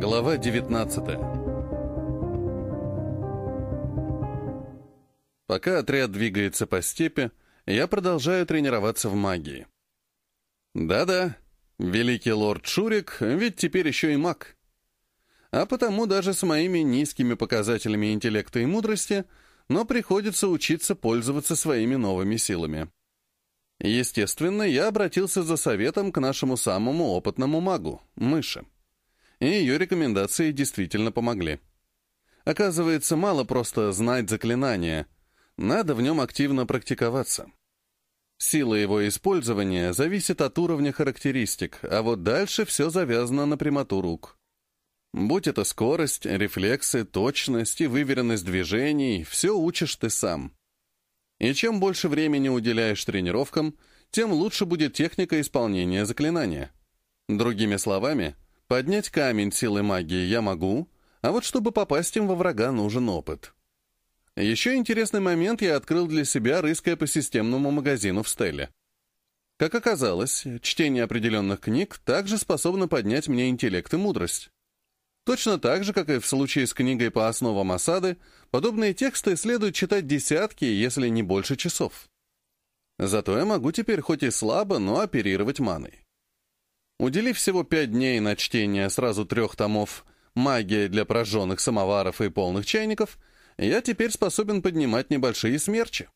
Глава 19 Пока отряд двигается по степи, я продолжаю тренироваться в магии. Да-да, великий лорд Шурик ведь теперь еще и маг. А потому даже с моими низкими показателями интеллекта и мудрости, но приходится учиться пользоваться своими новыми силами. Естественно, я обратился за советом к нашему самому опытному магу, Мыше. И ее рекомендации действительно помогли. Оказывается, мало просто знать заклинание, надо в нем активно практиковаться. Сила его использования зависит от уровня характеристик, а вот дальше все завязано на прямоту рук. Будь это скорость, рефлексы, точность и выверенность движений, все учишь ты сам. И чем больше времени уделяешь тренировкам, тем лучше будет техника исполнения заклинания. Другими словами, поднять камень силы магии я могу, а вот чтобы попасть им во врага, нужен опыт. Еще интересный момент я открыл для себя, рыская по системному магазину в Стелле. Как оказалось, чтение определенных книг также способно поднять мне интеллект и мудрость. Точно так же, как и в случае с книгой по основам осады, подобные тексты следует читать десятки, если не больше часов. Зато я могу теперь хоть и слабо, но оперировать маной. Уделив всего пять дней на чтение сразу трех томов «Магия для прожженных самоваров и полных чайников», я теперь способен поднимать небольшие смерчи.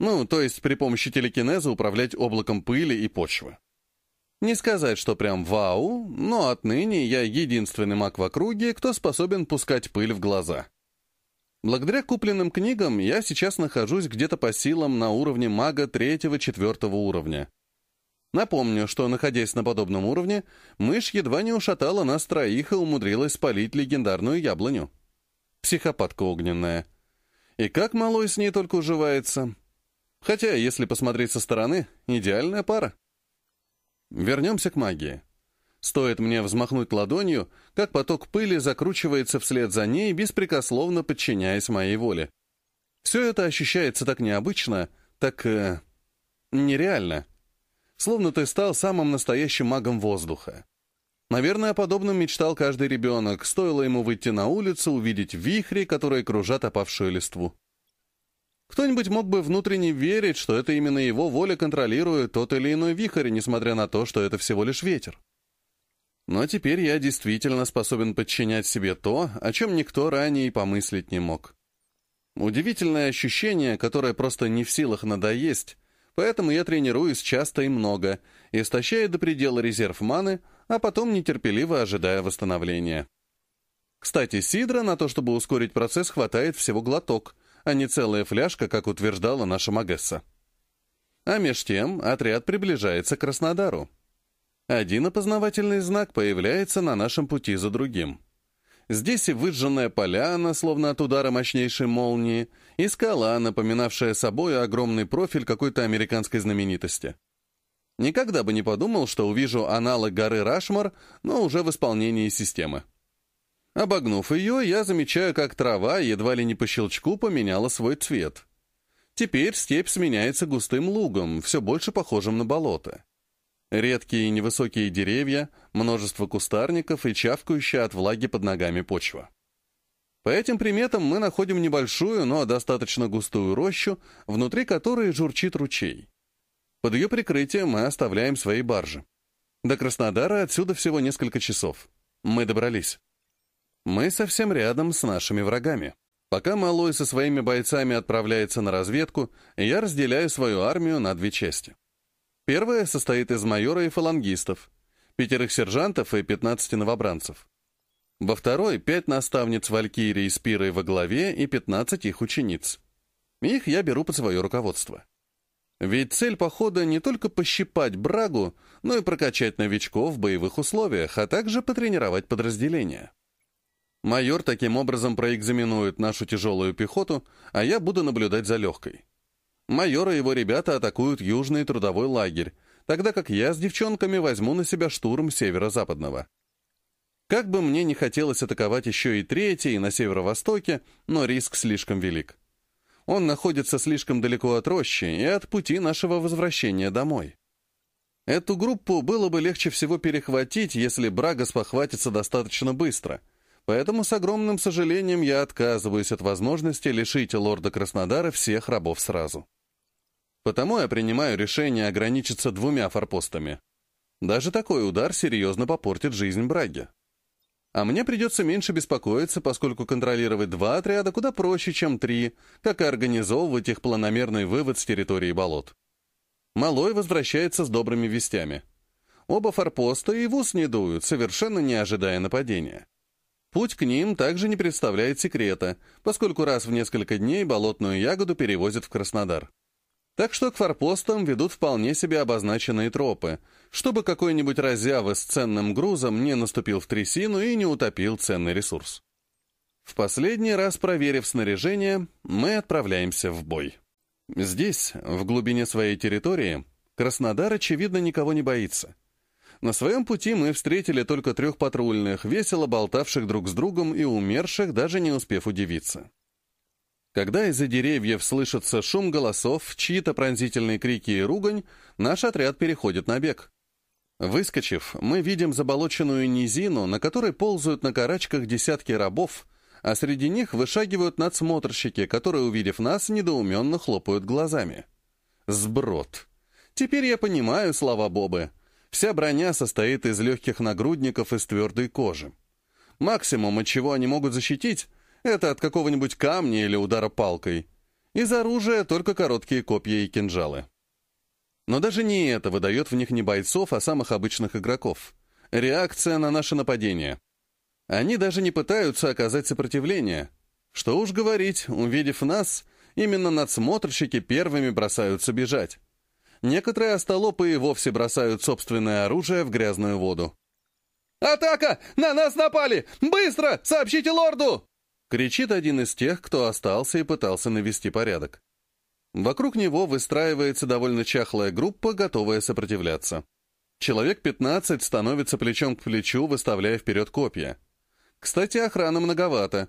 Ну, то есть при помощи телекинеза управлять облаком пыли и почвы. Не сказать, что прям вау, но отныне я единственный маг в округе, кто способен пускать пыль в глаза. Благодаря купленным книгам я сейчас нахожусь где-то по силам на уровне мага третьего-четвертого уровня. Напомню, что, находясь на подобном уровне, мышь едва не ушатала нас троих и умудрилась спалить легендарную яблоню. Психопатка огненная. И как малой с ней только уживается. Хотя, если посмотреть со стороны, идеальная пара. Вернемся к магии. Стоит мне взмахнуть ладонью, как поток пыли закручивается вслед за ней, беспрекословно подчиняясь моей воле. Все это ощущается так необычно, так... Э, нереально. Словно ты стал самым настоящим магом воздуха. Наверное, о подобном мечтал каждый ребенок, стоило ему выйти на улицу, увидеть вихри, которые кружат опавшую листву. Кто-нибудь мог бы внутренне верить, что это именно его воля контролирует тот или иной вихрь, несмотря на то, что это всего лишь ветер. Но теперь я действительно способен подчинять себе то, о чем никто ранее и помыслить не мог. Удивительное ощущение, которое просто не в силах надоесть, поэтому я тренируюсь часто и много, истощая до предела резерв маны, а потом нетерпеливо ожидая восстановления. Кстати, сидра на то, чтобы ускорить процесс, хватает всего глоток — а не целая фляжка, как утверждала наша Магесса. А меж тем отряд приближается к Краснодару. Один опознавательный знак появляется на нашем пути за другим. Здесь и выжженная поляна, словно от удара мощнейшей молнии, и скала, напоминавшая собой огромный профиль какой-то американской знаменитости. Никогда бы не подумал, что увижу аналог горы Рашмар, но уже в исполнении системы. Обогнув ее, я замечаю, как трава едва ли не по щелчку поменяла свой цвет. Теперь степь сменяется густым лугом, все больше похожим на болото. Редкие невысокие деревья, множество кустарников и чавкающая от влаги под ногами почва. По этим приметам мы находим небольшую, но достаточно густую рощу, внутри которой журчит ручей. Под ее прикрытием мы оставляем свои баржи. До Краснодара отсюда всего несколько часов. Мы добрались. Мы совсем рядом с нашими врагами. Пока Малой со своими бойцами отправляется на разведку, я разделяю свою армию на две части. Первая состоит из майора и фалангистов, пятерых сержантов и 15 новобранцев. Во второй — пять наставниц Валькирии с Пирой во главе и 15 их учениц. Их я беру под свое руководство. Ведь цель похода не только пощипать брагу, но и прокачать новичков в боевых условиях, а также потренировать подразделения. Майор таким образом проэкзаменует нашу тяжелую пехоту, а я буду наблюдать за легкой. Майор и его ребята атакуют южный трудовой лагерь, тогда как я с девчонками возьму на себя штурм северо-западного. Как бы мне не хотелось атаковать еще и третий на северо-востоке, но риск слишком велик. Он находится слишком далеко от рощи и от пути нашего возвращения домой. Эту группу было бы легче всего перехватить, если Брага спохватится достаточно быстро. Поэтому с огромным сожалением я отказываюсь от возможности лишить лорда Краснодара всех рабов сразу. Потому я принимаю решение ограничиться двумя форпостами. Даже такой удар серьезно попортит жизнь Браги. А мне придется меньше беспокоиться, поскольку контролировать два отряда куда проще, чем три, как и организовывать их планомерный вывод с территории болот. Малой возвращается с добрыми вестями. Оба форпоста и в ус не дуют, совершенно не ожидая нападения. Путь к ним также не представляет секрета, поскольку раз в несколько дней болотную ягоду перевозят в Краснодар. Так что к форпостам ведут вполне себе обозначенные тропы, чтобы какой-нибудь разъявы с ценным грузом не наступил в трясину и не утопил ценный ресурс. В последний раз проверив снаряжение, мы отправляемся в бой. Здесь, в глубине своей территории, Краснодар, очевидно, никого не боится. На своем пути мы встретили только трех патрульных, весело болтавших друг с другом и умерших, даже не успев удивиться. Когда из-за деревьев слышится шум голосов, чьи-то пронзительные крики и ругань, наш отряд переходит на бег. Выскочив, мы видим заболоченную низину, на которой ползают на карачках десятки рабов, а среди них вышагивают надсмотрщики, которые, увидев нас, недоуменно хлопают глазами. Сброд. Теперь я понимаю слова Бобы. Вся броня состоит из легких нагрудников из твердой кожи. Максимум, от чего они могут защитить, это от какого-нибудь камня или удара палкой. Из оружия только короткие копья и кинжалы. Но даже не это выдает в них не бойцов, а самых обычных игроков. Реакция на наше нападение. Они даже не пытаются оказать сопротивление. Что уж говорить, увидев нас, именно надсмотрщики первыми бросаются бежать. Некоторые остолопы и вовсе бросают собственное оружие в грязную воду. «Атака! На нас напали! Быстро! Сообщите лорду!» Кричит один из тех, кто остался и пытался навести порядок. Вокруг него выстраивается довольно чахлая группа, готовая сопротивляться. Человек 15 становится плечом к плечу, выставляя вперед копья. Кстати, охраны многовато.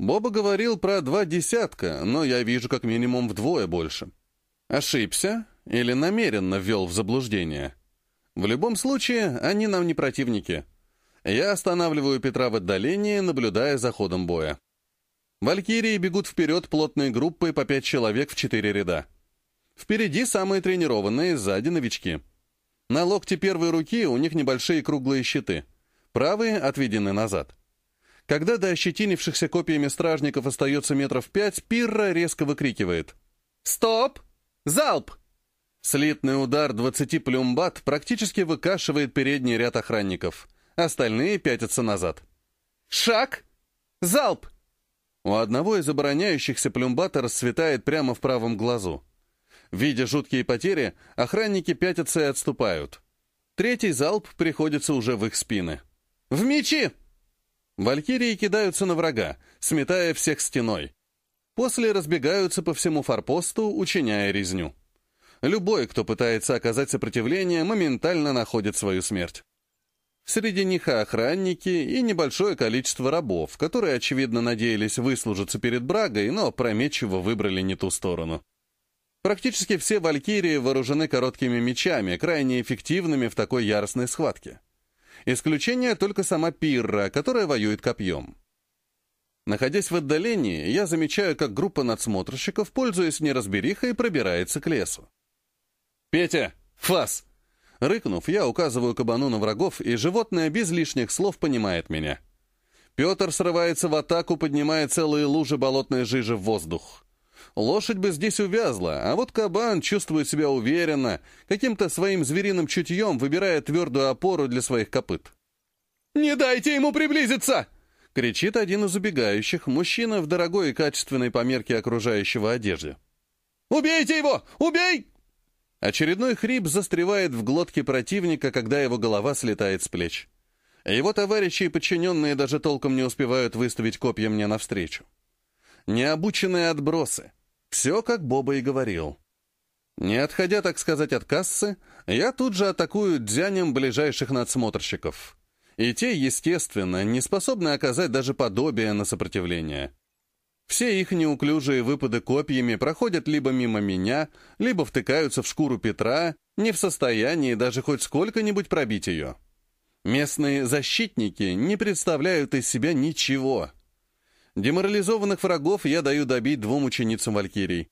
Боба говорил про два десятка, но я вижу как минимум вдвое больше. Ошибся или намеренно ввел в заблуждение? В любом случае, они нам не противники. Я останавливаю Петра в отдалении, наблюдая за ходом боя. Валькирии бегут вперед плотной группой по пять человек в четыре ряда. Впереди самые тренированные, сзади новички. На локте первой руки у них небольшие круглые щиты. Правые отведены назад. Когда до ощетинившихся копьями стражников остается метров пять, Пирра резко выкрикивает. «Стоп! Залп!» Слитный удар 20 плюмбат практически выкашивает передний ряд охранников. Остальные пятятся назад. «Шаг! Залп!» У одного из обороняющихся плюмбата расцветает прямо в правом глазу. Видя жуткие потери, охранники пятятся и отступают. Третий залп приходится уже в их спины. «В мечи!» Валькирии кидаются на врага, сметая всех стеной. После разбегаются по всему форпосту, учиняя резню. Любой, кто пытается оказать сопротивление, моментально находит свою смерть. Среди них и охранники, и небольшое количество рабов, которые, очевидно, надеялись выслужиться перед Брагой, но опрометчиво выбрали не ту сторону. Практически все валькирии вооружены короткими мечами, крайне эффективными в такой яростной схватке. Исключение только сама Пирра, которая воюет копьем. Находясь в отдалении, я замечаю, как группа надсмотрщиков, пользуясь неразберихой, пробирается к лесу. «Петя! Фас!» Рыкнув, я указываю кабану на врагов, и животное без лишних слов понимает меня. Петр срывается в атаку, поднимая целые лужи болотной жижи в воздух. Лошадь бы здесь увязла, а вот кабан чувствует себя уверенно, каким-то своим звериным чутьем выбирая твердую опору для своих копыт. «Не дайте ему приблизиться!» — кричит один из убегающих, мужчина в дорогой и качественной померке окружающего одежде. «Убейте его! Убей!» Очередной хрип застревает в глотке противника, когда его голова слетает с плеч. Его товарищи и подчиненные даже толком не успевают выставить копья мне навстречу. Необученные отбросы. Все, как Боба и говорил. Не отходя, так сказать, от кассы, я тут же атакую дзянем ближайших надсмотрщиков. И те, естественно, не способны оказать даже подобие на сопротивление. Все их неуклюжие выпады копьями проходят либо мимо меня, либо втыкаются в шкуру Петра, не в состоянии даже хоть сколько-нибудь пробить ее. Местные защитники не представляют из себя ничего. Деморализованных врагов я даю добить двум ученицам Валькирий.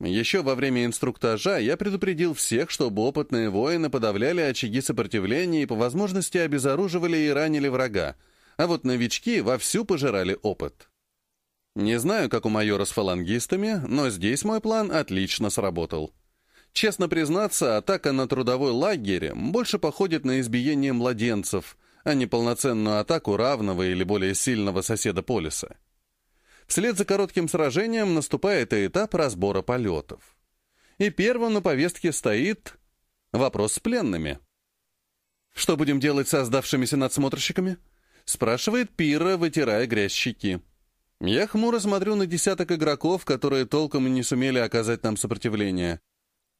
Еще во время инструктажа я предупредил всех, чтобы опытные воины подавляли очаги сопротивления и по возможности обезоруживали и ранили врага, а вот новички вовсю пожирали опыт. Не знаю, как у майора с фалангистами, но здесь мой план отлично сработал. Честно признаться, атака на трудовой лагерь больше походит на избиение младенцев, а не полноценную атаку равного или более сильного соседа полиса. Вслед за коротким сражением наступает и этап разбора полетов. И первым на повестке стоит вопрос с пленными. «Что будем делать с оздавшимися надсмотрщиками?» — спрашивает Пира, вытирая грязь щеки. Я хмуро смотрю на десяток игроков, которые толком и не сумели оказать нам сопротивление.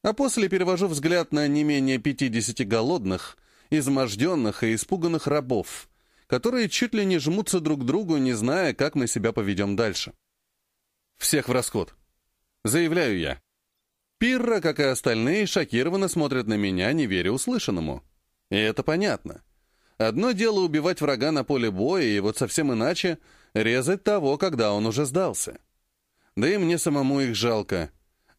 А после перевожу взгляд на не менее 50 голодных, изможденных и испуганных рабов, которые чуть ли не жмутся друг к другу, не зная, как мы себя поведем дальше. Всех в расход. Заявляю я. Пирра, как и остальные, шокированно смотрят на меня, не веря услышанному. И это понятно. Одно дело убивать врага на поле боя, и вот совсем иначе — резать того, когда он уже сдался. Да и мне самому их жалко.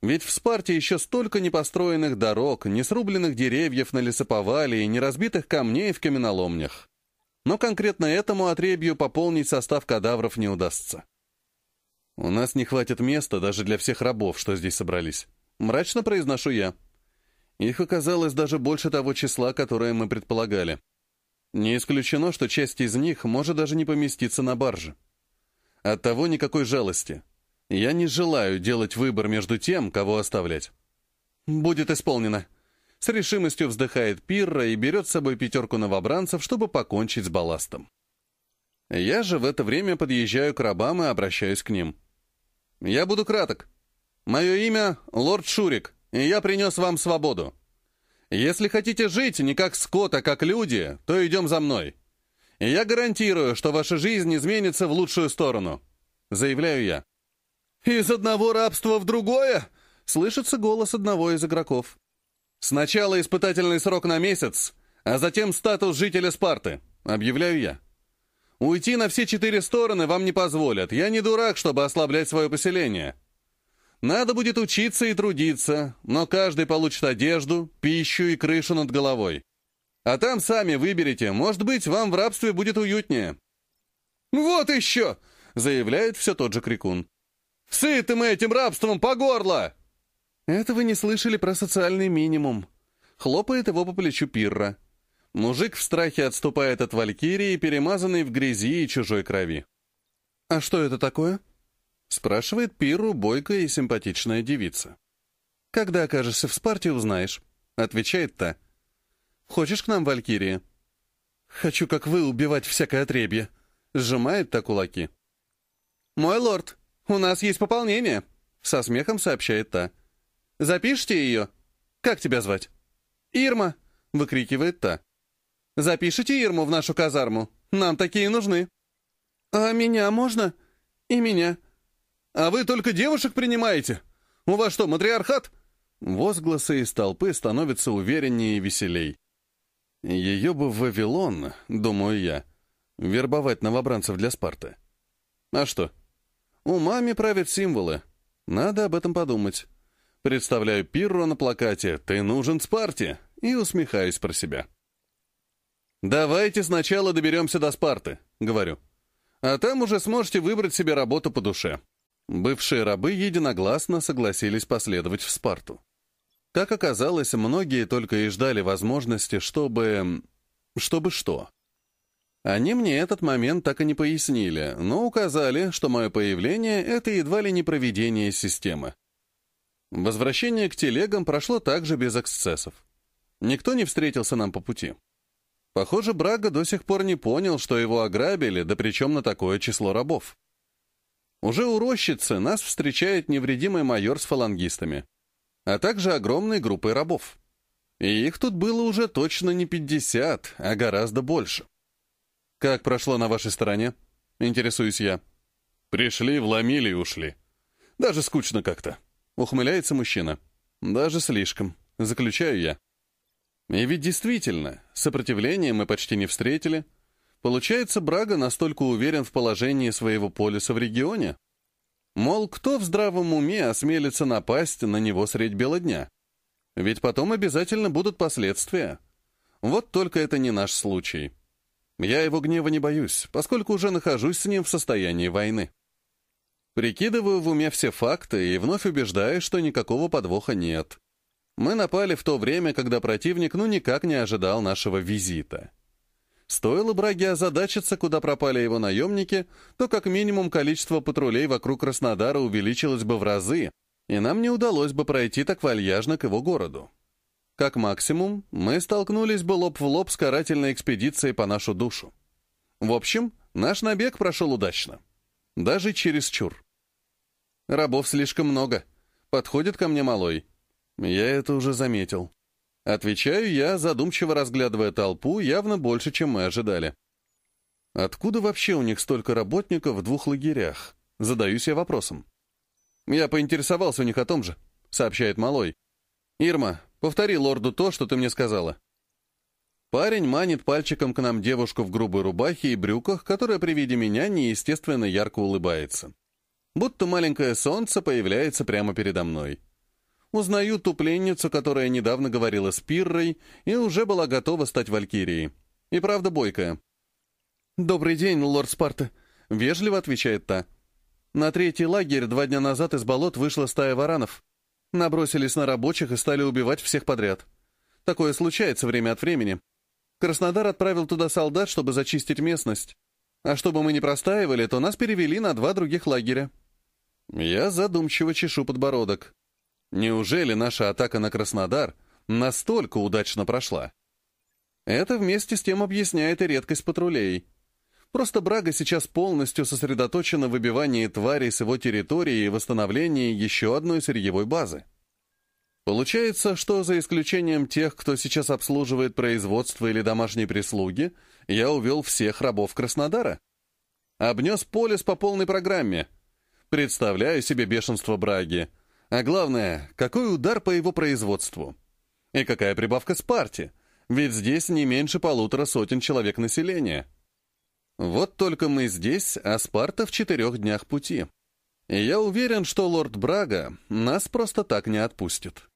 Ведь в Спарте еще столько непостроенных дорог, не срубленных деревьев на лесоповале и не разбитых камней в каменоломнях но конкретно этому отребью пополнить состав кадавров не удастся. «У нас не хватит места даже для всех рабов, что здесь собрались», — мрачно произношу я. Их оказалось даже больше того числа, которое мы предполагали. Не исключено, что часть из них может даже не поместиться на барже. Оттого никакой жалости. Я не желаю делать выбор между тем, кого оставлять. «Будет исполнено», с решимостью вздыхает Пирра и берет с собой пятерку новобранцев, чтобы покончить с балластом. Я же в это время подъезжаю к рабам и обращаюсь к ним. «Я буду краток. Мое имя — Лорд Шурик, и я принес вам свободу. Если хотите жить не как скот, а как люди, то идем за мной. И я гарантирую, что ваша жизнь изменится в лучшую сторону», — заявляю я. «Из одного рабства в другое?» — слышится голос одного из игроков. Сначала испытательный срок на месяц, а затем статус жителя Спарты, объявляю я. Уйти на все четыре стороны вам не позволят. Я не дурак, чтобы ослаблять свое поселение. Надо будет учиться и трудиться, но каждый получит одежду, пищу и крышу над головой. А там сами выберете, может быть, вам в рабстве будет уютнее. «Вот еще!» — заявляет все тот же Крикун. «Сыты мы этим рабством по горло!» «Это вы не слышали про социальный минимум», — хлопает его по плечу Пирра. Мужик в страхе отступает от Валькирии, перемазанный в грязи и чужой крови. «А что это такое?» — спрашивает Пирру бойкая и симпатичная девица. «Когда окажешься в Спарте, узнаешь», — отвечает та. «Хочешь к нам, Валькирия?» «Хочу, как вы, убивать всякое отребье», — сжимает та кулаки. «Мой лорд, у нас есть пополнение», — со смехом сообщает та. Запишите ее? Как тебя звать?» «Ирма!» — выкрикивает та. «Запишите Ирму в нашу казарму. Нам такие нужны». «А меня можно? И меня?» «А вы только девушек принимаете? У вас что, матриархат?» Возгласы из толпы становятся увереннее и веселей. Ее бы в Вавилон, думаю я, вербовать новобранцев для Спарты. А что? Умами правят символы. Надо об этом подумать. Представляю Пирро на плакате «Ты нужен Спарте» и усмехаюсь про себя. «Давайте сначала доберемся до Спарты», — говорю. «А там уже сможете выбрать себе работу по душе». Бывшие рабы единогласно согласились последовать в Спарту. Как оказалось, многие только и ждали возможности, чтобы... Чтобы что? Они мне этот момент так и не пояснили, но указали, что мое появление — это едва ли не проведение системы. Возвращение к телегам прошло также без эксцессов. Никто не встретился нам по пути. Похоже, Брага до сих пор не понял, что его ограбили, да причем на такое число рабов. Уже у рощицы нас встречает невредимый майор с фалангистами, а также огромной группой рабов. И их тут было уже точно не 50, а гораздо больше. «Как прошло на вашей стороне?» — интересуюсь я. «Пришли, вломили и ушли. Даже скучно как-то», Ухмыляется мужчина. Даже слишком. заключаю я. И ведь действительно, сопротивления мы почти не встретили. Получается, Брага настолько уверен в положении своего полюса в регионе. Мол, кто в здравом уме осмелится напасть на него средь бела дня? Ведь потом обязательно будут последствия. Вот только это не наш случай. Я его гнева не боюсь, поскольку уже нахожусь с ним в состоянии войны. Прикидываю в уме все факты и вновь убеждаюсь, что никакого подвоха нет. Мы напали в то время, когда противник ну никак не ожидал нашего визита. Стоило Браге озадачиться, куда пропали его наемники, то как минимум количество патрулей вокруг Краснодара увеличилось бы в разы, и нам не удалось бы пройти так вальяжно к его городу. Как максимум, мы столкнулись бы лоб в лоб с карательной экспедицией по нашу душу. В общем, наш набег прошел удачно. Даже через чур. Рабов слишком много. Подходит ко мне малой. Я это уже заметил. Отвечаю я, задумчиво разглядывая толпу, явно больше, чем мы ожидали. Откуда вообще у них столько работников в двух лагерях? Задаюсь я вопросом. Я поинтересовался у них о том же, сообщает Малой. Ирма, повтори лорду то, что ты мне сказала. Парень манит пальчиком к нам девушку в грубой рубахе и брюках, которая при виде меня неестественно ярко улыбается. Будто маленькое солнце появляется прямо передо мной. Узнаю ту пленницу, которая недавно говорила с Пиррой и уже была готова стать валькирией. И правда бойкая. «Добрый день, лорд Спарта», — вежливо отвечает та. На третий лагерь два дня назад из болот вышла стая варанов. Набросились на рабочих и стали убивать всех подряд. Такое случается время от времени. Краснодар отправил туда солдат, чтобы зачистить местность. А чтобы мы не простаивали, то нас перевели на два других лагеря. Я задумчиво чешу подбородок. Неужели наша атака на Краснодар настолько удачно прошла? Это вместе с тем объясняет и редкость патрулей. Просто Брага сейчас полностью сосредоточена на выбивании тварей с его территории и восстановлении еще одной сырьевой базы. Получается, что за исключением тех, кто сейчас обслуживает производство или домашней прислуги, я увел всех рабов Краснодара. Обнес полис по полной программе. Представляю себе бешенство Браги. А главное, какой удар по его производству. И какая прибавка Спарте, ведь здесь не меньше полутора сотен человек населения. Вот только мы здесь, а Спарта в четырех днях пути. И я уверен, что лорд Брага нас просто так не отпустит.